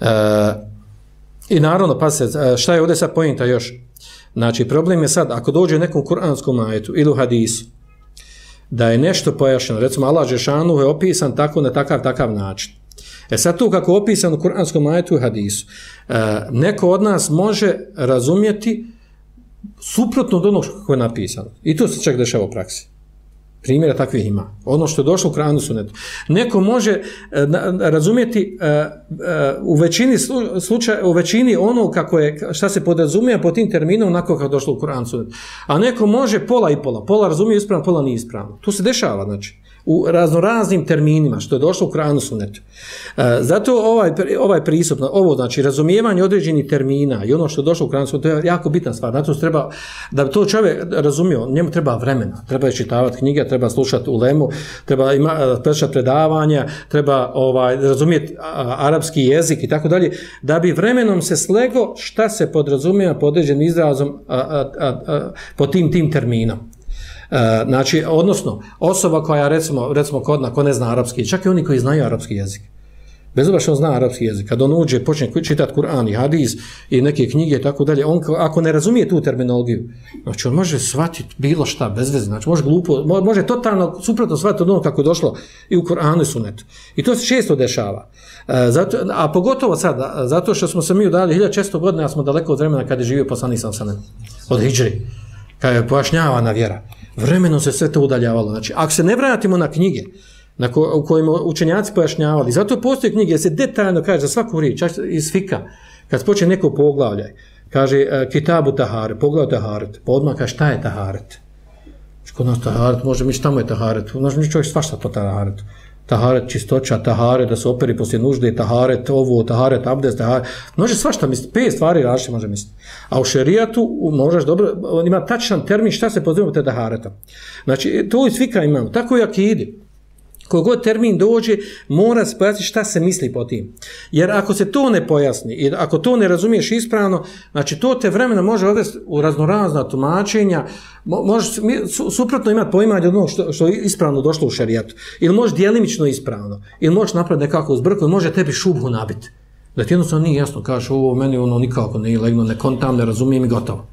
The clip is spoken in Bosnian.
E, I naravno, pa se, e, šta je ovdje sad pojenta još? Znači, problem je sad, ako dođe nekom kuranskom ajetu ili u hadisu, da je nešto pojašnjeno, recimo Allah Žešanu je opisan tako na takav, takav način. E sad tu kako je opisan u kuranskom ajetu i hadisu, e, neko od nas može razumjeti suprotno od onog kako je napisano. I to se čak dešava u praksi. Primjera takvih ima. Ono što je došlo u kranu sunetu. Neko može e, razumjeti e, e, u većini slučaja, u većini ono kako je, šta se podrazumije po tim terminom onako kako je došlo u kranu sunetu. A neko može pola i pola. Pola razumije ispravno, pola nije ispravno. To se dešava, znači u raznoraznim terminima, što je došlo u Kur'anu sunetu. E, zato ovaj, ovaj pristup, ovo znači razumijevanje određenih termina i ono što je došlo u Kur'anu sunetu, to je jako bitna stvar. Zato treba, da bi to čovjek razumio, njemu treba vremena, treba je čitavati knjige, treba slušati ulemu, treba ima, e, prešati predavanja, treba ovaj, razumijeti arapski jezik i tako dalje, da bi vremenom se slego šta se podrazumijeva pod određenim izrazom a, a, a, a, po tim tim terminom. E, znači, odnosno, osoba koja, recimo, recimo kod na ko ne zna arapski, čak i oni koji znaju arapski jezik, bez obzira što on zna arapski jezik, kad on uđe, počne čitati Kur'an i hadis i neke knjige i tako dalje, on ako ne razumije tu terminologiju, znači on može shvatiti bilo šta, bez veze, znači može glupo, može totalno suprotno shvatiti od ono kako je došlo i u Kur'anu i sunetu. I to se često dešava. E, zato, a pogotovo sad, zato što smo se mi udali 1600 godina, a smo daleko od vremena kad je živio poslanik sam sanem, od Hidžri, kada je pojašnjavana vjera vremenom se sve to udaljavalo. Znači, ako se ne vratimo na knjige na ko, u kojima učenjaci pojašnjavali, zato postoje knjige se detaljno kaže za svaku riječ, iz fika, kad počne neko poglavljaj, kaže uh, Kitabu Tahare, poglavlje Taharet, pa odmah kaže šta je Taharet? Znači, kod nas Taharet, može mi šta mu je Taharet? Može mi čovjek svašta to Taharet taharet čistoća, taharet da se operi poslije nužde, taharet ovo, taharet abdest, taharet, može svašta misliti, pet stvari različite može misliti. A u šerijatu možeš dobro, on ima tačan termin šta se pozivamo te tahareta. Znači, e, to i svika imamo, tako i akidi kogod termin dođe, mora se pojasniti šta se misli po tim. Jer ako se to ne pojasni i ako to ne razumiješ ispravno, znači to te vremena može odvesti u raznorazna tumačenja, može suprotno imati poimanje od onog što, što je ispravno došlo u šarijatu. Ili može dijelimično ispravno. Ili može napraviti nekako uzbrku, ili može tebi šubhu nabiti. Da ti jednostavno nije jasno, kažeš ovo meni ono nikako ne legno, ne kontam, ne razumijem i gotovo.